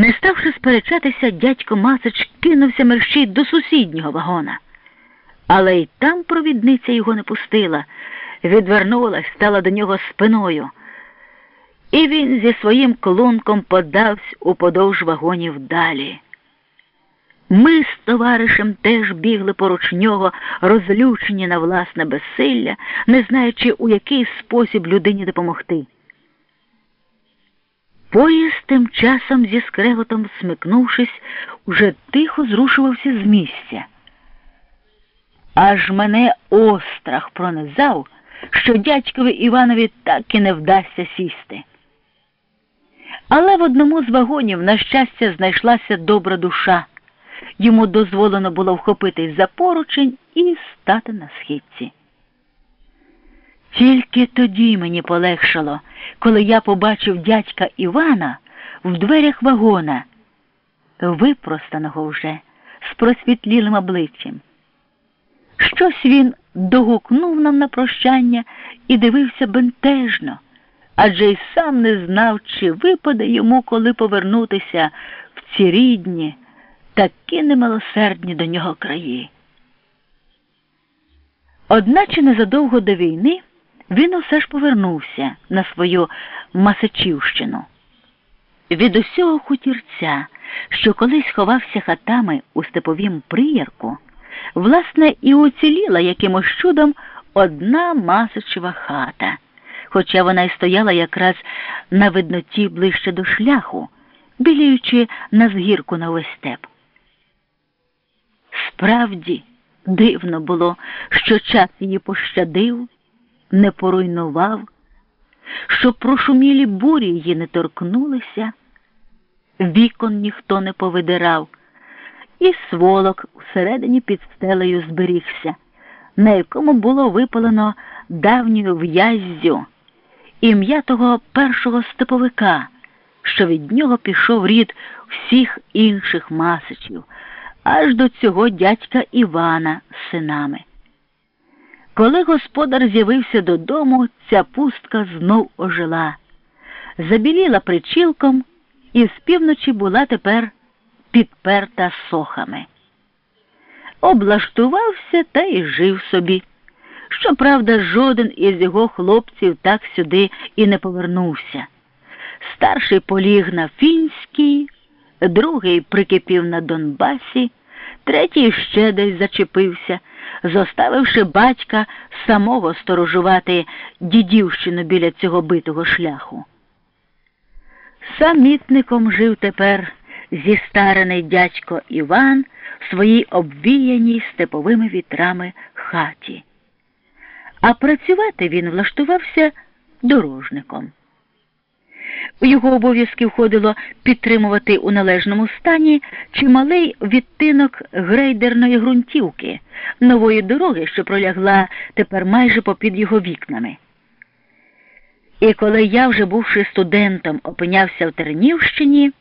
Не ставши сперечатися, дядько Масич кинувся мерщій до сусіднього вагона. Але й там провідниця його не пустила, відвернулась, стала до нього спиною. І він зі своїм клунком подався уподовж вагонів далі. Ми з товаришем теж бігли поруч нього, розлючені на власне безсилля, не знаючи, у який спосіб людині допомогти. Поїзд тим часом зі скреготом смикнувшись, уже тихо зрушувався з місця. Аж мене острах пронизав, що дядькові Іванові так і не вдасться сісти. Але в одному з вагонів, на щастя, знайшлася добра душа. Йому дозволено було вхопитись за поручень і стати на східці. Тільки тоді мені полегшало, коли я побачив дядька Івана в дверях вагона, випростаного вже з просвітлілим обличчям. Щось він догукнув нам на прощання і дивився бентежно, адже й сам не знав, чи випаде йому коли повернутися в ці рідні, такі немилосердні до нього краї. Одначе незадовго до війни він усе ж повернувся на свою Масачівщину. Від усього хутірця, що колись ховався хатами у степовім приярку, власне, і уціліла якимось чудом одна Масачева хата, хоча вона й стояла якраз на видноті ближче до шляху, біліючи на згірку на весь степ. Справді дивно було, що час її пощадив не поруйнував, щоб прошумілі бурі її не торкнулися, вікон ніхто не повидирав, і сволок всередині під стелею зберігся, на якому було випалено давньою в'яззю ім'я того першого степовика, що від нього пішов рід всіх інших масичів, аж до цього дядька Івана з синами. Коли господар з'явився додому, ця пустка знов ожила, забіліла причілком і з півночі була тепер підперта сохами. Облаштувався та й жив собі. Щоправда, жоден із його хлопців так сюди і не повернувся. Старший поліг на фінській, другий прикипів на Донбасі, третій ще десь зачепився зоставивши батька самого сторожувати дідівщину біля цього битого шляху. Самітником жив тепер зістарений дядько Іван в своїй обвіяній степовими вітрами хаті, а працювати він влаштувався дорожником. У його обов'язки входило підтримувати у належному стані чималий відтинок грейдерної ґрунтівки, нової дороги, що пролягла тепер майже попід його вікнами. І коли я, вже бувши студентом, опинявся в Тернівщині,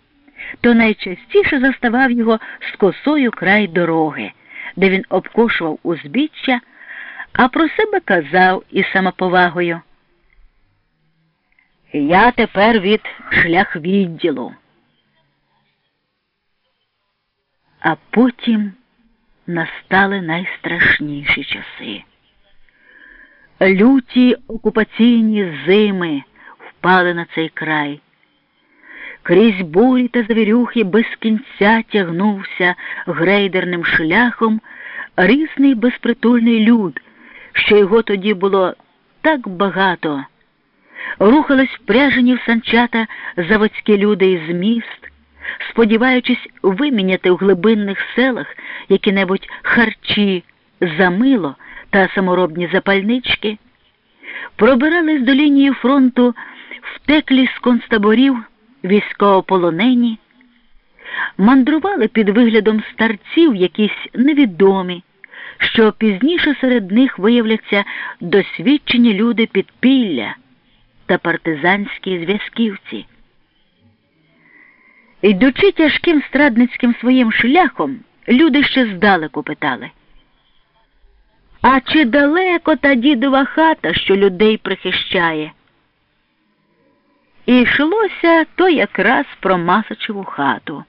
то найчастіше заставав його з косою край дороги, де він обкошував узбіччя, а про себе казав із самоповагою. Я тепер від шляхвідділу. А потім настали найстрашніші часи. Люті окупаційні зими впали на цей край. Крізь бурі та завірюхи без кінця тягнувся грейдерним шляхом різний безпритульний люд, що його тоді було так багато рухались впряжені в санчата заводські люди із міст, сподіваючись виміняти в глибинних селах які-небудь харчі за мило та саморобні запальнички, пробирались до лінії фронту втеклі з концтаборів військовополонені, мандрували під виглядом старців якісь невідомі. Що пізніше серед них виявляться досвідчені люди підпілля та партизанські зв'язківці. Йдучи тяжким страдницьким своїм шляхом, люди ще здалеку питали. А чи далеко та дідова хата, що людей прихищає? І йшлося то якраз про Масачеву хату.